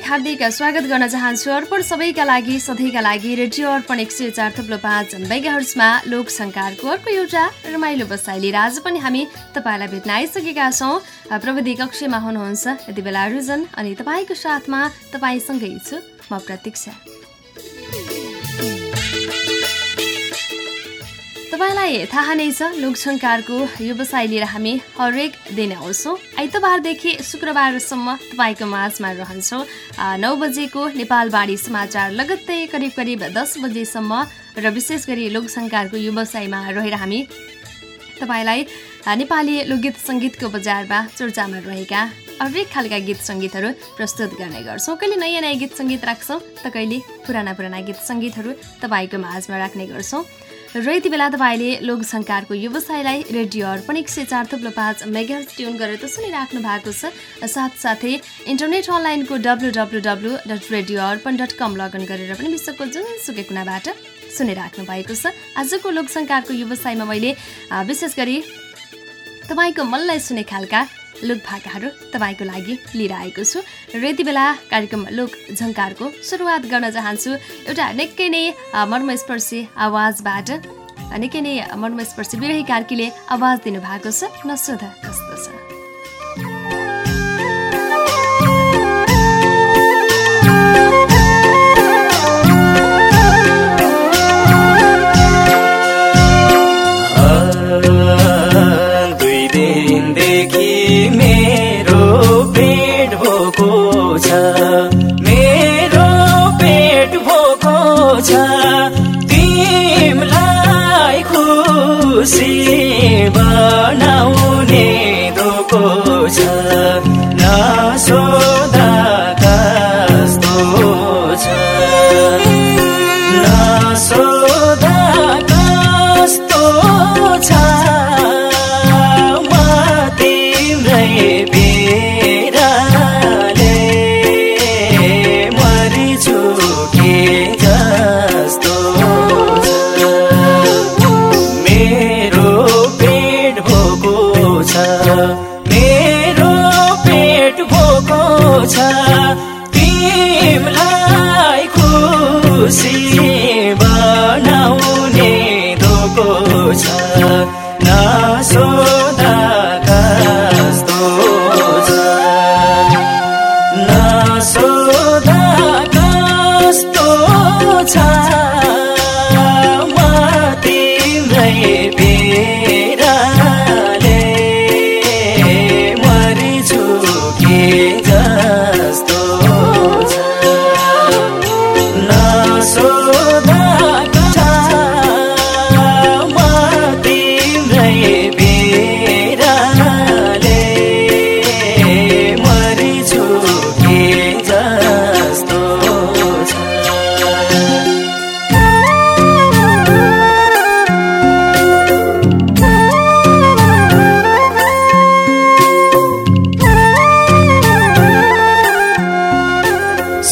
हार्दिक हार्दिक स्वागत गर्न चाहन्छु। अर्पण सबैका लागि सधैँका लागि रेडियो अर्पण एक सय चार थप्लो पाँच मेगाहर्समा लोक सङ्कारको अर्को एउटा रमाइलो बसाइ लिएर आज पनि हामी तपाईँलाई भेट्न आइसकेका छौँ। प्रविधि कक्षमा हुनुहुन्छ यति बेला रुजन अनि तपाईँको साथमा तपाईँसँगै छु। म प्रतीक्षा। तपाईँलाई थाहा नै छ लोकसङ्कारको व्यवसाय लिएर हामी हरेक दिन आउँछौँ। आइतबारदेखि शुक्रबारसम्म तपाईँको माझमा रहन्छौँ। नौ बजेको नेपालबाडी समाचार लगत्तै करिब करिब दस बजेसम्म र विशेष गरी लोकसङ्कारको व्यवसायमा रहेर हामी तपाईँलाई नेपाली लोकगीत सङ्गीतको बजारमा चर्चामा रहेका हरेक खालका गीत सङ्गीतहरू प्रस्तुत गर्ने गर्छौँ। कहिले नयाँ नयाँ गीत सङ्गीत राख्छौँ त कहिले पुराना पुराना गीत सङ्गीतहरू तपाईँको माझमा राख्ने गर्छौँ। र यति बेला तपाईँले लोकसङ्कारको व्यवसायलाई रेडियो अर्पण एक सय चार थुप्रो पाँच मेगा ट्युन गरेर त सुनिराख्नु भएको छ। साथसाथै इन्टरनेट अनलाइनको W W W dot Radio Arpan dot com login गरेर पनि विश्वको जुनसुकै कुनाबाट सुनिराख्नु भएको छ। आजको लोकसङ्कारको व्यवसायमा मैले विशेष गरी तपाईँको मनलाई सुने खालका लोक भाकाहरू तपाईँको लागि लिएर आएको छु। र यति बेला कार्यक्रम लोक झङ्कारको सुरुवात गर्न चाहन्छु। एउटा निकै नै मर्मस्पर्शी आवाजबाट निकै नै मर्मस्पर्शी विरही कार्कीले आवाज दिनुभएको छ। नसोध कस्तो छ?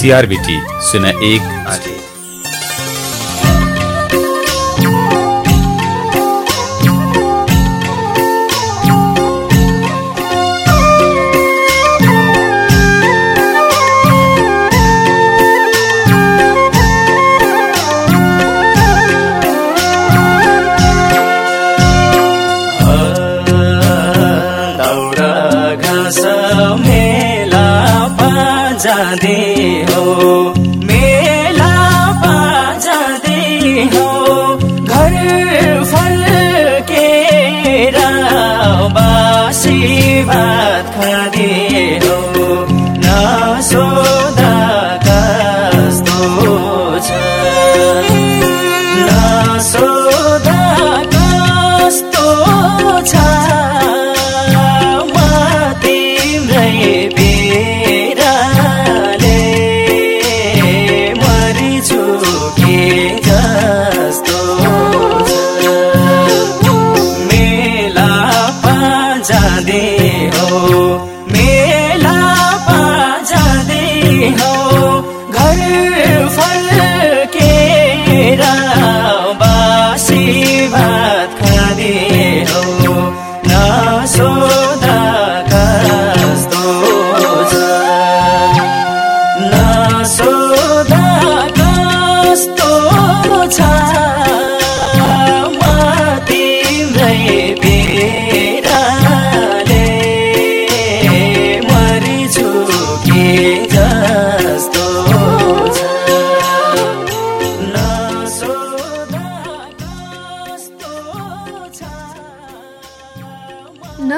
सिआरबिटी शून्य एक आठ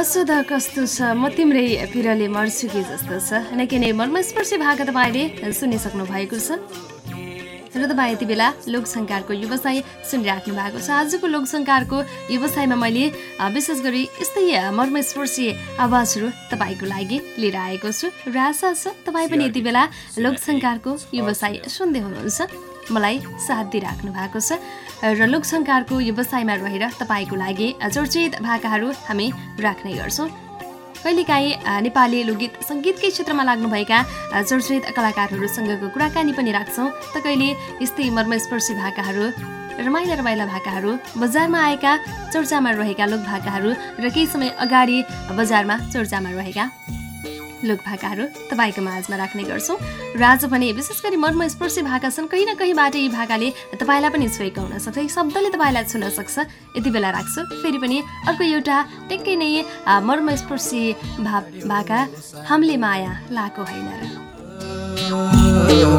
नसोध कस्तो छ। म तिम्रै पिरले मर्छु कि जस्तो छ। निकै नै मर्मस्पर्शी भाग तपाईँले सुनिसक्नु भएको छ। र तपाईँ यति बेला लोकसङ्कारको व्यवसाय सुनिराख्नु भएको छ। आजको लोकसङ्कारको व्यवसायमा मैले विशेष गरी यस्तै मर्मस्पर्शी आवाजहरू तपाईँको लागि लिएर आएको छु। र आशा छ तपाईँ पनि यति बेला लोकसङ्कारको व्यवसाय सुन्दै हुनुहुन्छ। मलाई साथ दिइराख्नु भएको छ। र लोकसङ्कारको व्यवसायमा रहेर तपाईँको लागि चर्चित भाकाहरू हामी राख्ने गर्छौँ। कहिलेकाहीँ नेपाली लोकगीत सङ्गीतकै क्षेत्रमा लाग्नुभएका चर्चित कलाकारहरूसँगको कुराकानी पनि राख्छौँ। त कहिले यस्तै मर्मस्पर्शी भाकाहरू रमाइला रमाइला भाकाहरू बजारमा आएका चर्चामा रहेका लोक भाकाहरू र केही समय अगाडि बजारमा चर्चामा रहेका लोक भाकाहरू तपाईँको माझमा राख्ने गर्छौँ। र आज पनि विशेष गरी मर्म स्पर्शी भाका छन्। कहीँ न कहीँबाट यी भाकाले तपाईँलाई पनि छोएको हुनसक्छ यी शब्दले तपाईँलाई छुन सक्छ। यति बेला राख्छु। फेरि पनि अर्को एउटा टेक्कै नै मर्म स्पर्शी भा भाका हामीले माया लाएको होइन र। यो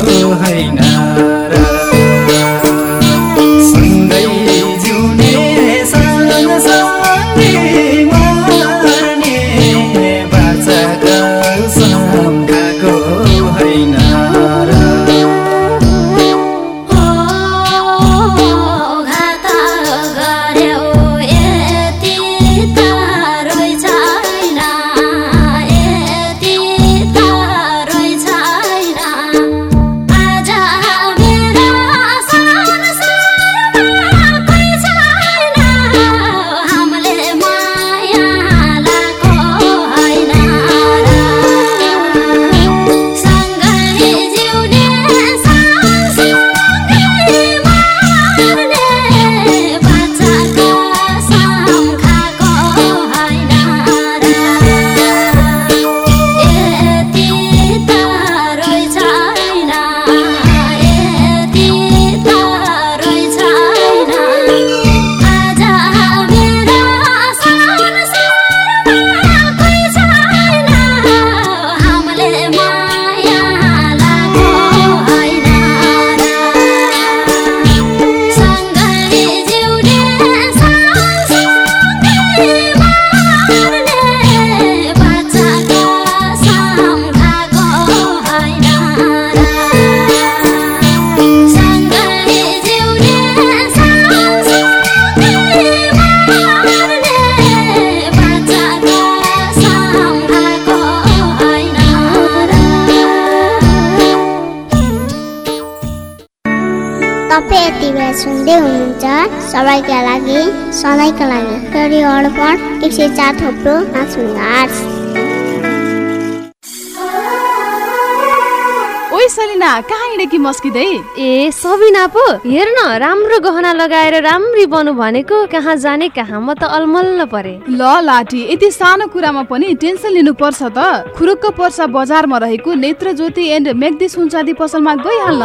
Oh hey now. सबैका लागि सधैँका लागि रेडियो अर्पण एक सय चार थोप्रो पाँच मिनट ओइ सलिना कहाँ हिँडेकी मस्किँदै? ए सबिना पो हेर न राम्रो गहना लगाएर राम्री बनु भनेको कहाँ जाने कहाँ म त अलमल्ल परे। ल लाठी यति सानो कुरामा पनि टेन्सन लिनु पर्छ त। खुरुक्क पर्सा बजारमा रहेको नेत्र ज्योति एन्ड मेग्दी सुनचाँदी पसलमा गइहाल्न।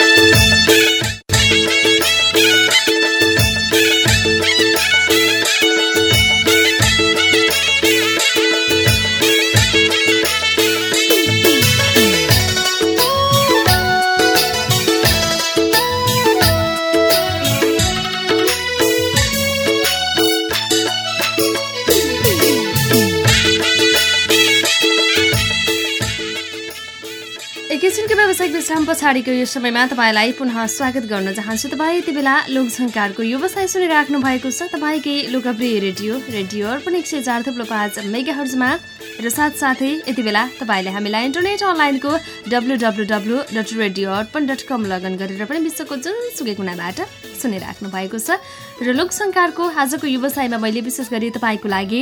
पछाडिको यो समयमा तपाईँलाई पुनः स्वागत गर्न चाहन्छु। तपाईँ यति बेला लोकझङ्कारको व्यवसाय सुनिराख्नु भएको छ। तपाईँकै लोकप्रिय रेडियो रेडियो अर्पण एक सय चार थुप्रो पाँच मेगा हर्जमा र साथसाथै यति बेला तपाईँले हामीलाई इन्टरनेट अनलाइनको W W W dot radio Arpan dot com login गरेर पनि विश्वको जुनसुकै कुनाबाट सुनिराख्नु भएको छ। र लोकसङ्कारको आजको व्यवसायमा मैले विशेष गरी तपाईँको लागि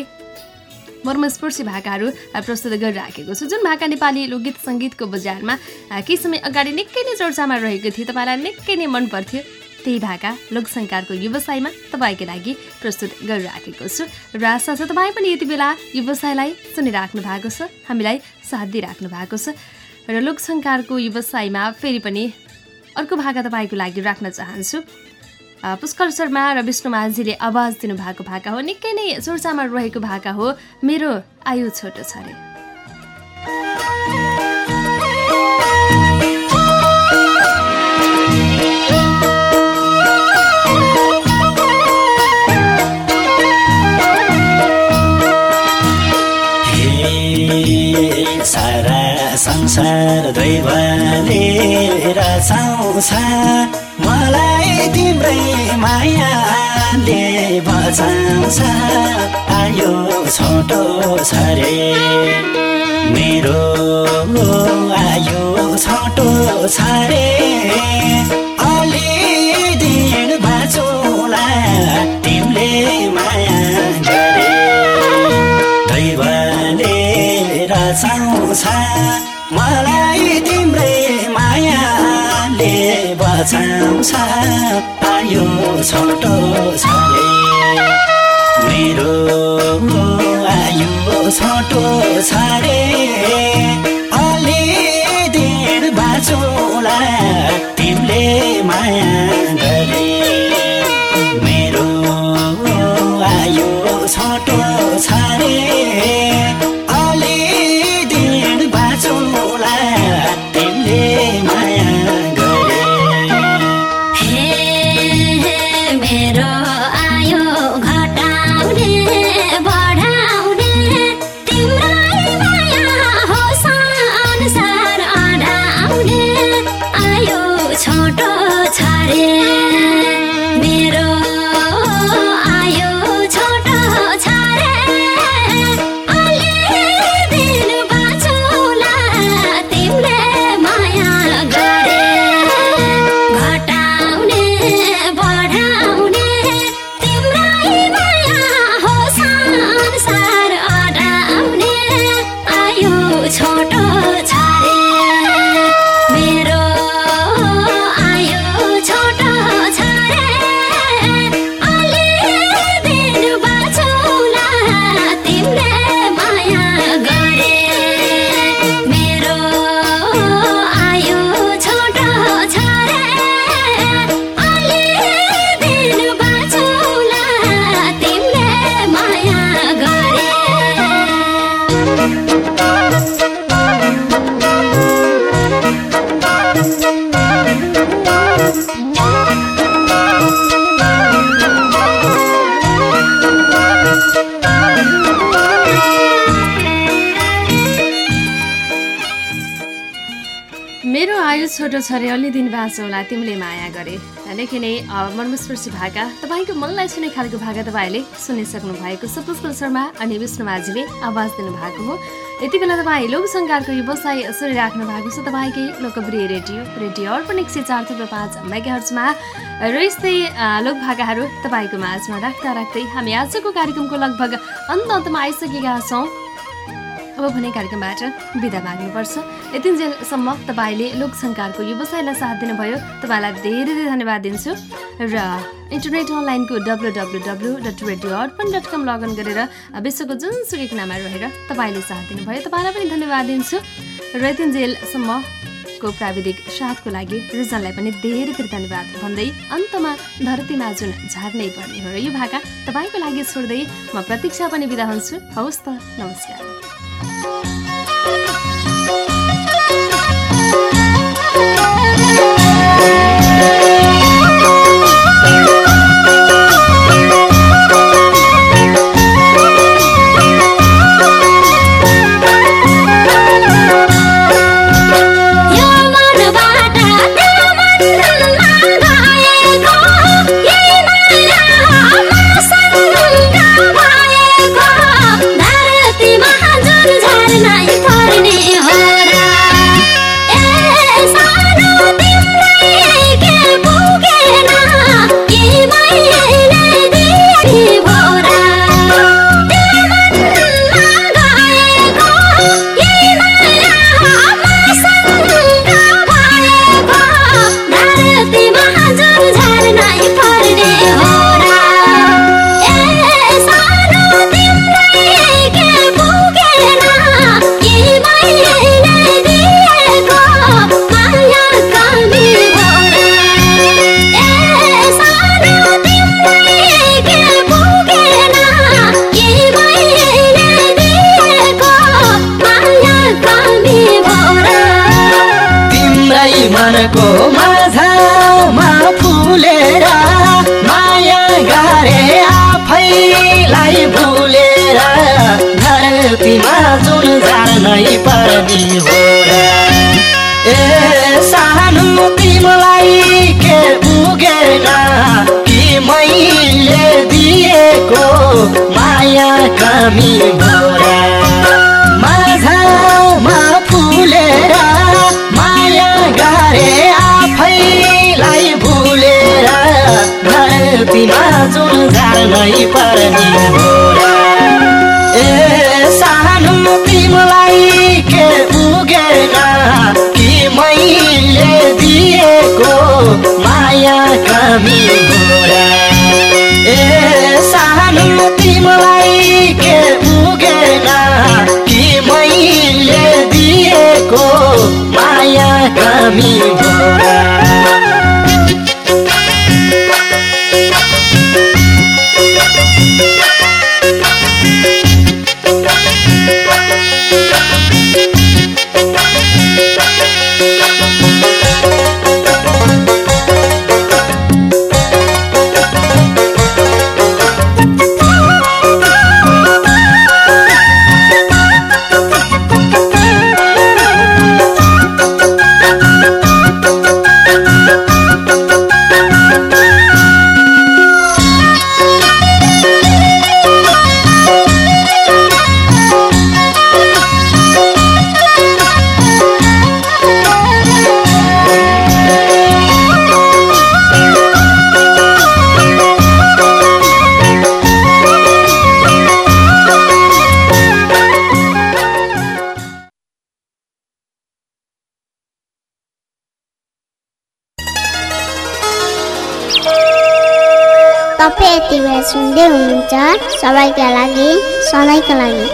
मर्मस्पर्शी भाकाहरू प्रस्तुत गरिराखेको छु। जुन भाका नेपाली लोकगीत सङ्गीतको बजारमा केही समय अगाडि निकै नै चर्चामा रहेको थियो तपाईँलाई निकै नै मन पर्थ्यो। त्यही भाका लोकसङ्कारको व्यवसायमा तपाईँको लागि प्रस्तुत गरिराखेको छु। र आशा छ तपाईँ पनि यति बेला व्यवसायलाई सुनिराख्नु भएको छ हामीलाई साथ दिइराख्नु भएको छ। र लोकसङ्कारको व्यवसायमा फेरि पनि अर्को भाका तपाईँको लागि राख्न चाहन्छु। पुष्कर शर्मा र विष्णु माझीले आवाज दिनुभएको भाका हो। निकै नै चर्चामा रहेको भाका हो। मेरो आयु छोटो छ रे। सारा संसार दैवले मलाई आयो छोटो छ मेरो आयो छोटो छ रे अलि दिन बाँचौला तिमीले माया गरे। दैवले रचाउँछ मलाई तिम्रै मायाले बचाउँछ। आयो छोटो छ आयो छोटो छ रे अलि दिन बाँचौला तिमीले माया। छोरी अलि दिन बाँचौला तिमीले माया गरे। निकै नै मर्मस्पर्शी भाका तपाईँको मनलाई सुने खालको भाका तपाईँहरूले सुनिसक्नु भएको छ। पुष्पल शर्मा अनि विष्णु माझीले आवाज दिनुभएको हो। यति बेला तपाईँ लोकसङ्कारको व्यवसाय सुनिराख्नु भएको छ। तपाईँकै लोकप्रिय रेडियो रेडियो अर्पण एक सय चार थुप्रो पाँच मेगाहर्जमा। र यस्तै लोकभाकाहरू तपाईँको माझमा राख्दा राख्दै हामी आजको कार्यक्रमको लगभग अन्त अन्तमा आइसकेका छौँ। अब भने कार्यक्रमबाट बिदा माग्नुपर्छ। यतिन्जेलसम्म तपाईँले लोकसङ्कारको व्यवसायलाई साथ दिनुभयो। तपाईँलाई धेरै धेरै धन्यवाद दिन्छु र इन्टरनेट अनलाइनको W W W dot radio Arpan dot com login गरेर विश्वको जुनसुकै कुनामा रहेर तपाईँले साथ दिनुभयो। तपाईँलाई पनि धन्यवाद दिन्छु र यतिन्जेलसम्मको प्राविधिक साथको लागि रिजनलाई पनि धेरै धेरै धन्यवाद भन्दै अन्तमा धरतीमा जुन झार्नै पर्ने हो र यो भाका तपाईँको लागि छोड्दै म प्रतीक्षा पनि बिदा हुन्छु। हवस् त नमस्कार। माया कमी हो र माझमा फुलेर माया गरे आफैलाई भुलेर। धरतीमा जुन जानै पर्ने र ए सानो तिमीलाई के पुगेन कि मैले दिएको माया कमी र ए सानो तिमीलाई कमी हो र तपाईँ यति